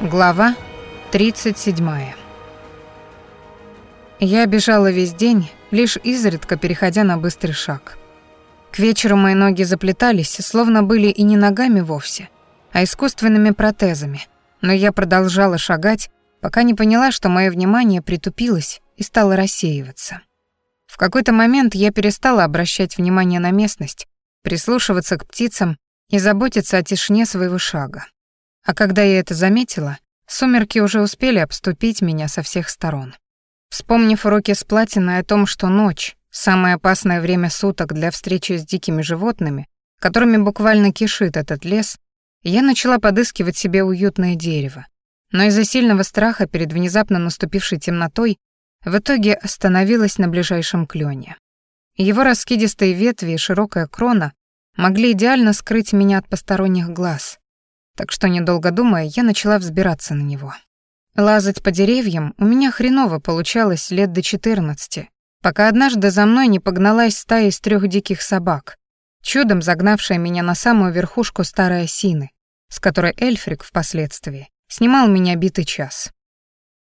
Глава 37. Я бежала весь день, лишь изредка переходя на быстрый шаг. К вечеру мои ноги заплетались, словно были и не ногами вовсе, а искусственными протезами, но я продолжала шагать, пока не поняла, что мое внимание притупилось и стало рассеиваться. В какой-то момент я перестала обращать внимание на местность, прислушиваться к птицам и заботиться о тишине своего шага. А когда я это заметила, сумерки уже успели обступить меня со всех сторон. Вспомнив уроки с платиной о том, что ночь — самое опасное время суток для встречи с дикими животными, которыми буквально кишит этот лес, я начала подыскивать себе уютное дерево. Но из-за сильного страха перед внезапно наступившей темнотой в итоге остановилась на ближайшем клёне. Его раскидистые ветви и широкая крона могли идеально скрыть меня от посторонних глаз, так что, недолго думая, я начала взбираться на него. Лазать по деревьям у меня хреново получалось лет до 14, пока однажды за мной не погналась стая из трех диких собак, чудом загнавшая меня на самую верхушку старой осины, с которой Эльфрик впоследствии снимал меня битый час.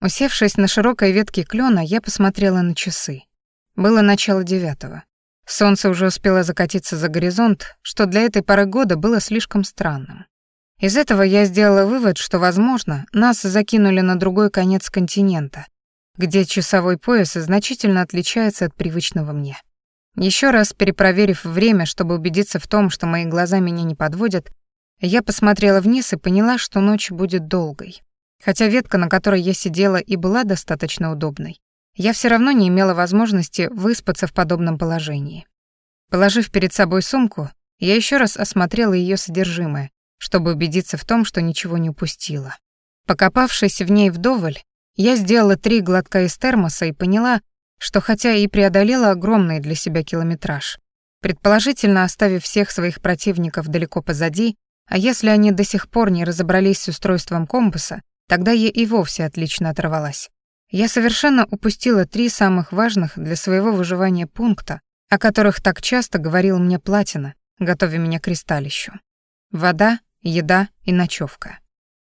Усевшись на широкой ветке клена, я посмотрела на часы. Было начало девятого. Солнце уже успело закатиться за горизонт, что для этой поры года было слишком странным. Из этого я сделала вывод, что, возможно, нас закинули на другой конец континента, где часовой пояс значительно отличается от привычного мне. Еще раз перепроверив время, чтобы убедиться в том, что мои глаза меня не подводят, я посмотрела вниз и поняла, что ночь будет долгой. Хотя ветка, на которой я сидела, и была достаточно удобной, я все равно не имела возможности выспаться в подобном положении. Положив перед собой сумку, я еще раз осмотрела ее содержимое, чтобы убедиться в том, что ничего не упустила. Покопавшись в ней вдоволь, я сделала три глотка из термоса и поняла, что хотя и преодолела огромный для себя километраж, предположительно оставив всех своих противников далеко позади, а если они до сих пор не разобрались с устройством компаса, тогда я и вовсе отлично оторвалась. Я совершенно упустила три самых важных для своего выживания пункта, о которых так часто говорил мне Платина, готовя меня к кристаллищу. Вода, еда и ночевка.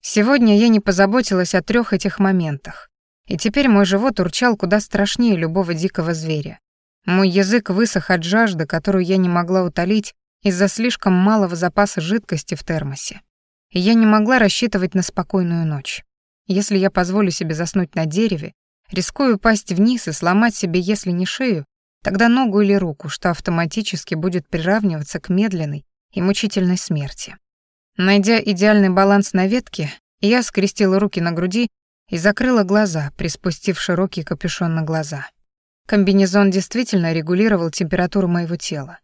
Сегодня я не позаботилась о трех этих моментах, и теперь мой живот урчал куда страшнее любого дикого зверя. Мой язык высох от жажды, которую я не могла утолить из-за слишком малого запаса жидкости в термосе. И я не могла рассчитывать на спокойную ночь. Если я позволю себе заснуть на дереве, рискую упасть вниз и сломать себе, если не шею, тогда ногу или руку, что автоматически будет приравниваться к медленной и мучительной смерти. Найдя идеальный баланс на ветке, я скрестила руки на груди и закрыла глаза, приспустив широкий капюшон на глаза. Комбинезон действительно регулировал температуру моего тела.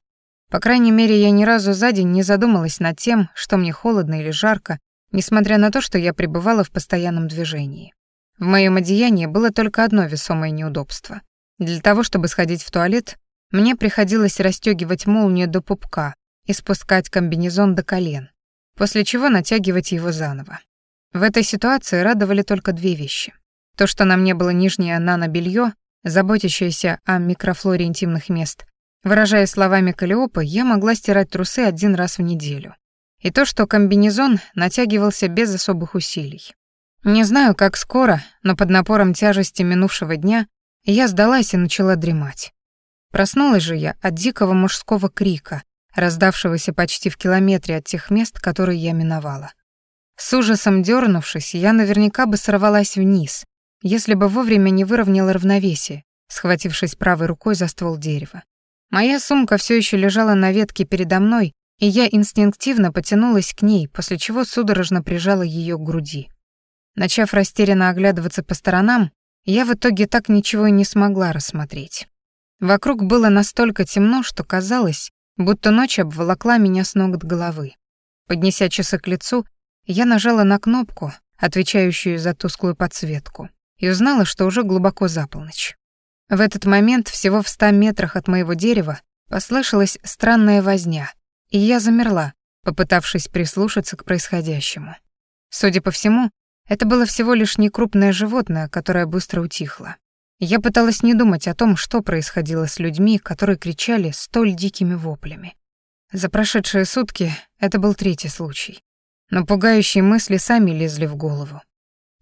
По крайней мере, я ни разу за день не задумалась над тем, что мне холодно или жарко, несмотря на то, что я пребывала в постоянном движении. В моем одеянии было только одно весомое неудобство. Для того, чтобы сходить в туалет, мне приходилось расстёгивать молнию до пупка и спускать комбинезон до колен, после чего натягивать его заново. В этой ситуации радовали только две вещи. То, что на мне было нижнее нано-белье, заботящееся о микрофлоре интимных мест, выражая словами Калиопы, я могла стирать трусы один раз в неделю. И то, что комбинезон натягивался без особых усилий. Не знаю, как скоро, но под напором тяжести минувшего дня я сдалась и начала дремать. Проснулась же я от дикого мужского крика, раздавшегося почти в километре от тех мест, которые я миновала. С ужасом дернувшись, я наверняка бы сорвалась вниз, если бы вовремя не выровняла равновесие, схватившись правой рукой за ствол дерева. Моя сумка все еще лежала на ветке передо мной, и я инстинктивно потянулась к ней, после чего судорожно прижала ее к груди. Начав растерянно оглядываться по сторонам, я в итоге так ничего и не смогла рассмотреть. Вокруг было настолько темно, что казалось, будто ночь обволокла меня с ног до головы. Поднеся часы к лицу, я нажала на кнопку, отвечающую за тусклую подсветку, и узнала, что уже глубоко за полночь. В этот момент, всего в ста метрах от моего дерева, послышалась странная возня, и я замерла, попытавшись прислушаться к происходящему. Судя по всему, это было всего лишь некрупное животное, которое быстро утихло. Я пыталась не думать о том, что происходило с людьми, которые кричали столь дикими воплями. За прошедшие сутки это был третий случай. Но пугающие мысли сами лезли в голову.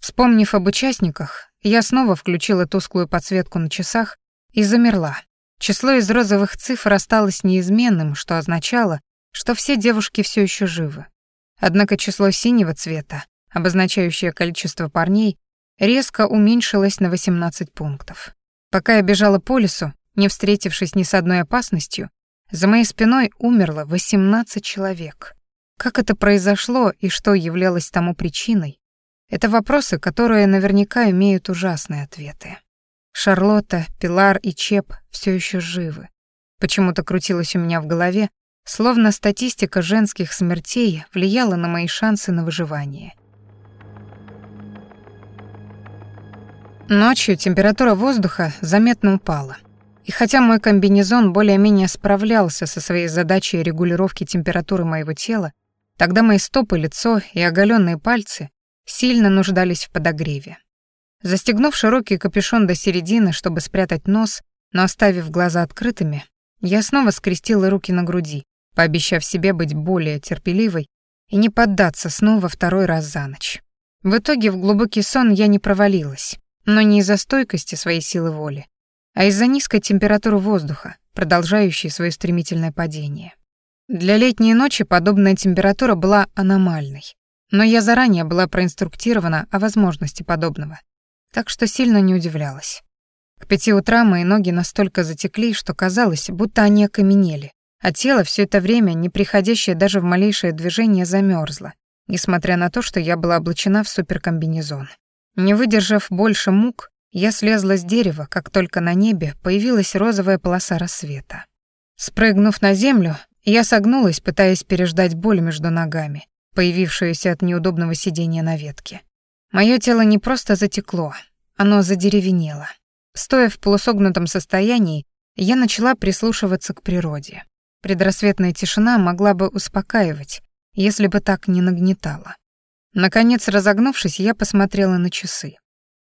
Вспомнив об участниках, я снова включила тусклую подсветку на часах и замерла. Число из розовых цифр осталось неизменным, что означало, что все девушки все еще живы. Однако число синего цвета, обозначающее количество парней, резко уменьшилось на 18 пунктов. Пока я бежала по лесу, не встретившись ни с одной опасностью, за моей спиной умерло 18 человек. Как это произошло и что являлось тому причиной, это вопросы, которые наверняка имеют ужасные ответы. Шарлотта, Пилар и Чеп все еще живы. Почему-то крутилось у меня в голове, словно статистика женских смертей влияла на мои шансы на выживание. Ночью температура воздуха заметно упала. И хотя мой комбинезон более-менее справлялся со своей задачей регулировки температуры моего тела, тогда мои стопы, лицо и оголенные пальцы сильно нуждались в подогреве. Застегнув широкий капюшон до середины, чтобы спрятать нос, но оставив глаза открытыми, я снова скрестила руки на груди, пообещав себе быть более терпеливой и не поддаться снова второй раз за ночь. В итоге в глубокий сон я не провалилась, но не из-за стойкости своей силы воли, а из-за низкой температуры воздуха, продолжающей свое стремительное падение. Для летней ночи подобная температура была аномальной, но я заранее была проинструктирована о возможности подобного, так что сильно не удивлялась. К пяти утра мои ноги настолько затекли, что казалось, будто они окаменели, а тело все это время, не приходящее даже в малейшее движение, замерзло, несмотря на то, что я была облачена в суперкомбинезон. Не выдержав больше мук, я слезла с дерева, как только на небе появилась розовая полоса рассвета. Спрыгнув на землю, я согнулась, пытаясь переждать боль между ногами, появившуюся от неудобного сидения на ветке. Моё тело не просто затекло, оно задеревенело. Стоя в полусогнутом состоянии, я начала прислушиваться к природе. Предрассветная тишина могла бы успокаивать, если бы так не нагнетала. Наконец, разогнувшись, я посмотрела на часы.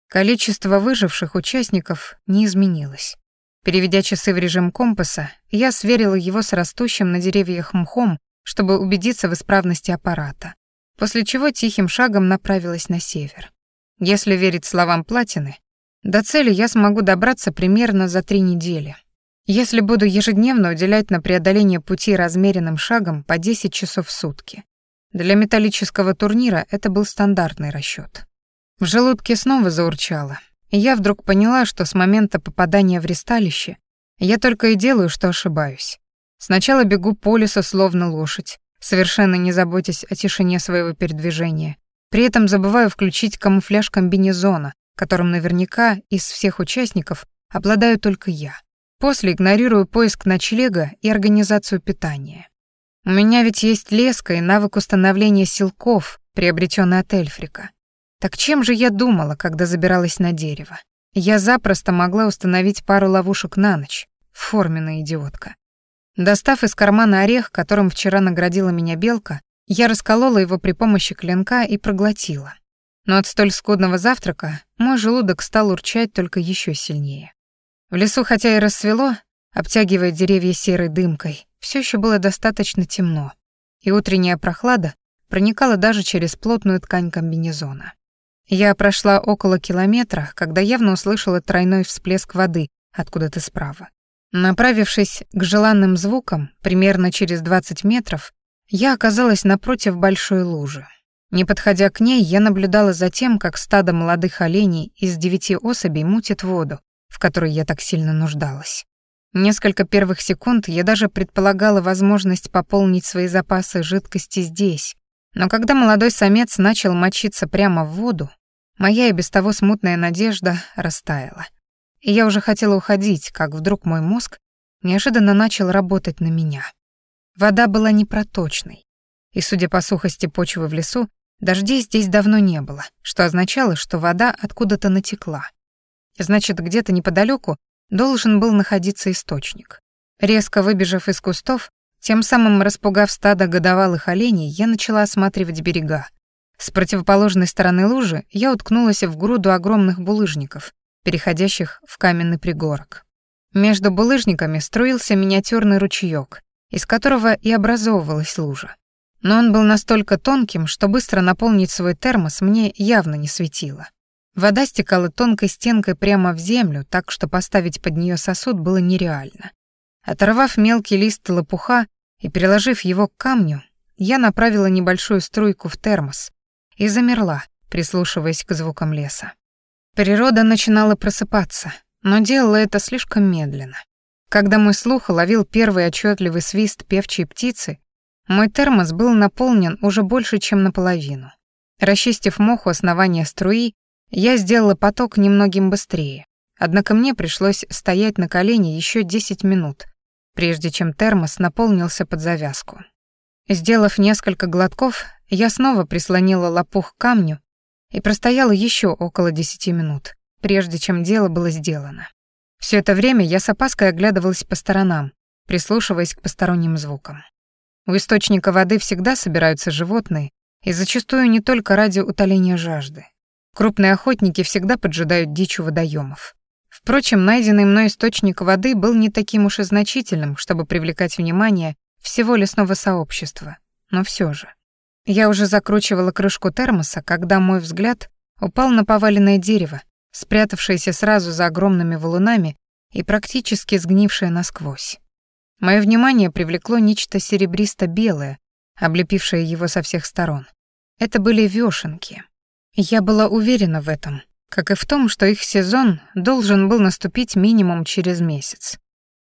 Количество выживших участников не изменилось. Переведя часы в режим компаса, я сверила его с растущим на деревьях мхом, чтобы убедиться в исправности аппарата, после чего тихим шагом направилась на север. Если верить словам Платины, до цели я смогу добраться примерно за три недели. Если буду ежедневно уделять на преодоление пути размеренным шагом по 10 часов в сутки. Для металлического турнира это был стандартный расчет. В желудке снова заурчало, и я вдруг поняла, что с момента попадания в ресталище я только и делаю, что ошибаюсь. Сначала бегу по лесу словно лошадь, совершенно не заботясь о тишине своего передвижения. При этом забываю включить камуфляж комбинезона, которым наверняка из всех участников обладаю только я. После игнорирую поиск ночлега и организацию питания. У меня ведь есть леска и навык установления силков, приобретенный от Эльфрика. Так чем же я думала, когда забиралась на дерево? Я запросто могла установить пару ловушек на ночь. Форменная идиотка. Достав из кармана орех, которым вчера наградила меня белка, я расколола его при помощи клинка и проглотила. Но от столь скудного завтрака мой желудок стал урчать только еще сильнее. В лесу, хотя и рассвело, обтягивая деревья серой дымкой, все еще было достаточно темно, и утренняя прохлада проникала даже через плотную ткань комбинезона. Я прошла около километра, когда явно услышала тройной всплеск воды откуда-то справа. Направившись к желанным звукам, примерно через 20 метров, я оказалась напротив большой лужи. Не подходя к ней, я наблюдала за тем, как стадо молодых оленей из девяти особей мутит воду, в которой я так сильно нуждалась. Несколько первых секунд я даже предполагала возможность пополнить свои запасы жидкости здесь, но когда молодой самец начал мочиться прямо в воду, моя и без того смутная надежда растаяла. И я уже хотела уходить, как вдруг мой мозг неожиданно начал работать на меня. Вода была непроточной, и, судя по сухости почвы в лесу, дождей здесь давно не было, что означало, что вода откуда-то натекла. Значит, где-то неподалеку должен был находиться источник. Резко выбежав из кустов, тем самым распугав стадо годовалых оленей, я начала осматривать берега. С противоположной стороны лужи я уткнулась в груду огромных булыжников, переходящих в каменный пригорок. Между булыжниками струился миниатюрный ручеёк, из которого и образовывалась лужа. но он был настолько тонким, что быстро наполнить свой термос мне явно не светило. Вода стекала тонкой стенкой прямо в землю, так что поставить под нее сосуд было нереально. Оторвав мелкий лист лопуха и приложив его к камню, я направила небольшую струйку в термос и замерла, прислушиваясь к звукам леса. Природа начинала просыпаться, но делала это слишком медленно. Когда мой слух ловил первый отчетливый свист певчей птицы, мой термос был наполнен уже больше, чем наполовину. Расчистив у основания струи, я сделала поток немногим быстрее. Однако мне пришлось стоять на колене еще 10 минут, прежде чем термос наполнился под завязку. Сделав несколько глотков, я снова прислонила лопух к камню и простояла еще около 10 минут, прежде чем дело было сделано. Все это время я с опаской оглядывалась по сторонам, прислушиваясь к посторонним звукам. У источника воды всегда собираются животные, и зачастую не только ради утоления жажды. Крупные охотники всегда поджидают дичь у водоемов. Впрочем, найденный мной источник воды был не таким уж и значительным, чтобы привлекать внимание всего лесного сообщества, но все же. Я уже закручивала крышку термоса, когда мой взгляд упал на поваленное дерево, спрятавшееся сразу за огромными валунами и практически сгнившее насквозь. Мое внимание привлекло нечто серебристо-белое, облепившее его со всех сторон. Это были вешенки. Я была уверена в этом, как и в том, что их сезон должен был наступить минимум через месяц.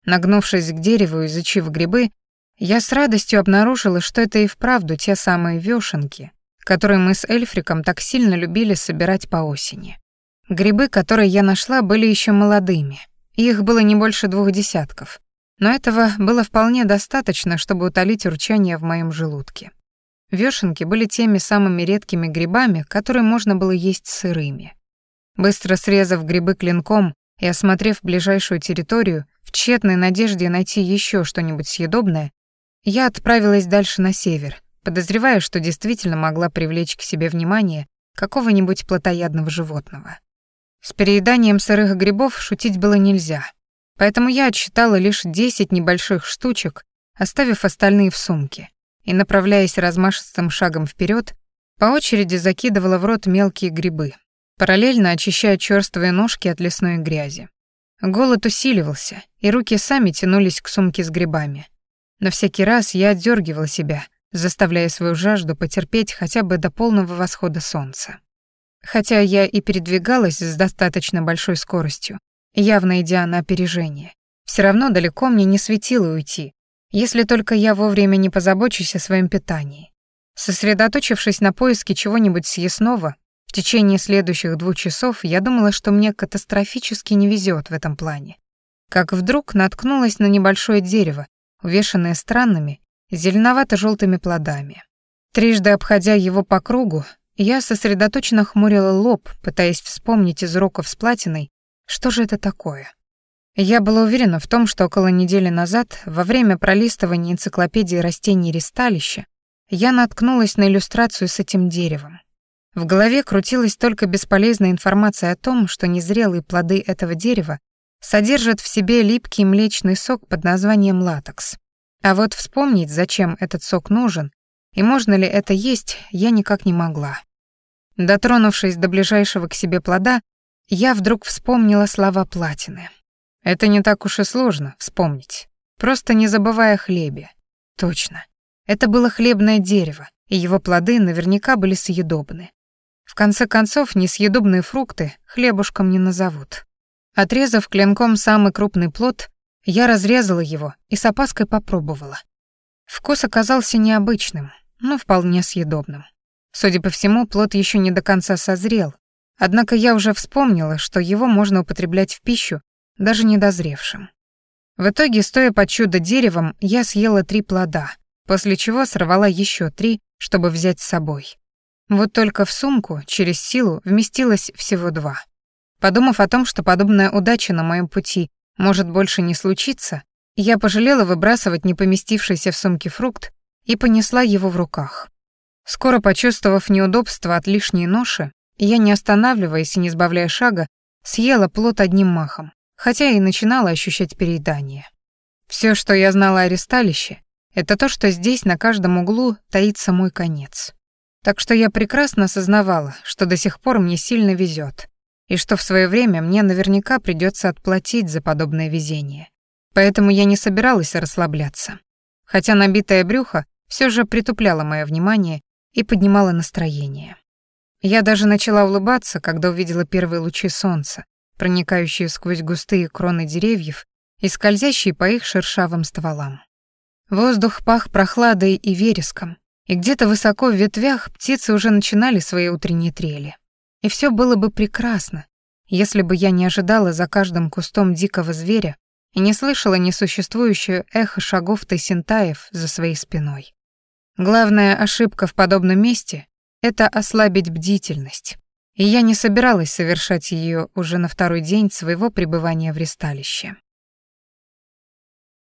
Нагнувшись к дереву и изучив грибы, я с радостью обнаружила, что это и вправду те самые вешенки, которые мы с Эльфриком так сильно любили собирать по осени. Грибы, которые я нашла, были еще молодыми, их было не больше двух десятков, но этого было вполне достаточно, чтобы утолить урчание в моем желудке. Вешенки были теми самыми редкими грибами, которые можно было есть сырыми. Быстро срезав грибы клинком и осмотрев ближайшую территорию, в тщетной надежде найти еще что-нибудь съедобное, я отправилась дальше на север, подозревая, что действительно могла привлечь к себе внимание какого-нибудь плотоядного животного. С перееданием сырых грибов шутить было нельзя — Поэтому я отсчитала лишь десять небольших штучек, оставив остальные в сумке, и, направляясь размашистым шагом вперед, по очереди закидывала в рот мелкие грибы, параллельно очищая черствые ножки от лесной грязи. Голод усиливался, и руки сами тянулись к сумке с грибами. Но всякий раз я отдергивала себя, заставляя свою жажду потерпеть хотя бы до полного восхода солнца. Хотя я и передвигалась с достаточно большой скоростью, явно идя на опережение. Все равно далеко мне не светило уйти, если только я вовремя не позабочусь о своем питании. Сосредоточившись на поиске чего-нибудь съестного, в течение следующих двух часов я думала, что мне катастрофически не везет в этом плане. Как вдруг наткнулась на небольшое дерево, увешанное странными, зеленовато желтыми плодами. Трижды обходя его по кругу, я сосредоточенно хмурила лоб, пытаясь вспомнить из уроков с платиной, что же это такое? Я была уверена в том, что около недели назад, во время пролистывания энциклопедии растений ристалища, я наткнулась на иллюстрацию с этим деревом. В голове крутилась только бесполезная информация о том, что незрелые плоды этого дерева содержат в себе липкий млечный сок под названием латекс. А вот вспомнить, зачем этот сок нужен и можно ли это есть, я никак не могла. Дотронувшись до ближайшего к себе плода, я вдруг вспомнила слова Платины. Это не так уж и сложно вспомнить, просто не забывая о хлебе. Точно. Это было хлебное дерево, и его плоды наверняка были съедобны. В конце концов, несъедобные фрукты хлебушком не назовут. Отрезав клинком самый крупный плод, я разрезала его и с опаской попробовала. Вкус оказался необычным, но вполне съедобным. Судя по всему, плод еще не до конца созрел, Однако я уже вспомнила, что его можно употреблять в пищу, даже недозревшим. В итоге, стоя под чудо-деревом, я съела три плода, после чего сорвала еще три, чтобы взять с собой. Вот только в сумку, через силу, вместилось всего два. Подумав о том, что подобная удача на моем пути может больше не случиться, я пожалела выбрасывать не поместившийся в сумке фрукт и понесла его в руках. Скоро почувствовав неудобство от лишней ноши, я, не останавливаясь и не сбавляя шага, съела плод одним махом, хотя и начинала ощущать переедание. Все, что я знала о ресталище, это то, что здесь на каждом углу таится мой конец. Так что я прекрасно осознавала, что до сих пор мне сильно везет, и что в свое время мне наверняка придется отплатить за подобное везение. Поэтому я не собиралась расслабляться. Хотя набитое брюхо все же притупляло мое внимание и поднимало настроение. Я даже начала улыбаться, когда увидела первые лучи солнца, проникающие сквозь густые кроны деревьев и скользящие по их шершавым стволам. Воздух пах прохладой и вереском, и где-то высоко в ветвях птицы уже начинали свои утренние трели. И все было бы прекрасно, если бы я не ожидала за каждым кустом дикого зверя и не слышала несуществующее эхо шагов тайсентаев за своей спиной. Главная ошибка в подобном месте — это ослабить бдительность. И я не собиралась совершать ее уже на второй день своего пребывания в ресталище.